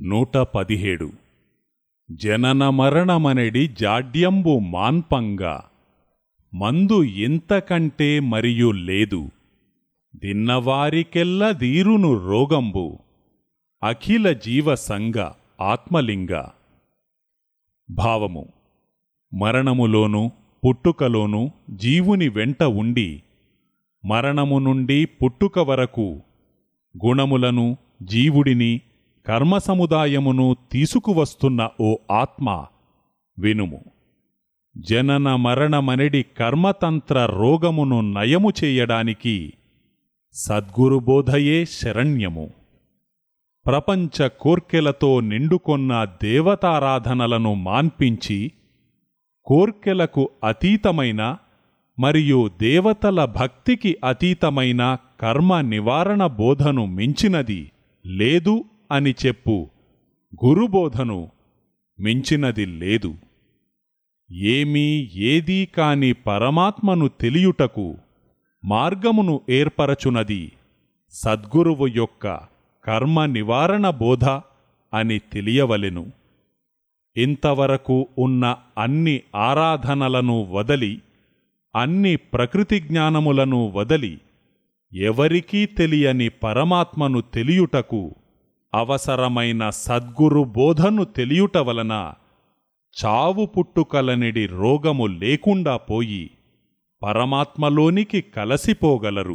నూట పదిహేడు. జనన మరణమనెడి జాడ్యంబు మాన్పంగా. మందు ఇంతకంటే మరియు లేదు. దిన్నవారికెల్ల దీరును రోగంబు. అఖిల జీవ సంగ ఆత్మలింగ. భావము. మరణములోను పుట్టుకలోను జీవుని వెంట ఉండి మరణము నుండి పుట్టుక వరకు గుణములను జీవుడిని కర్మ సముదాయమును తీసుకువస్తున్న ఓ ఆత్మ వినుము. జనన మరణమనడి కర్మతంత్ర రోగమును నయము చేయడానికి సద్గురుబోధయే శరణ్యము. ప్రపంచ కోర్కెలతో నిండుకొన్న దేవతారాధనలను మాన్పించి కోర్కెలకు అతీతమైన మరియు దేవతల భక్తికి అతీతమైన కర్మ నివారణ బోధను మించినది లేదు అని చెప్పు. గురుబోధను మించినది లేదు. ఏమీ ఏదీ కాని పరమాత్మను తెలియుటకు మార్గమును ఏర్పరచునది సద్గురువు యొక్క కర్మ నివారణ బోధ అని తెలియవలెను. ఇంతవరకు ఉన్న అన్ని ఆరాధనలను వదలి అన్ని ప్రకృతి జ్ఞానములను వదలి ఎవరికీ తెలియని పరమాత్మను తెలియుటకు అవసరమైన సద్గురు బోధను తెలియుట వలన చావు పుట్టుకలనిడి రోగము లేకుండా పోయి పరమాత్మలోనికి కలసిపోగలరు.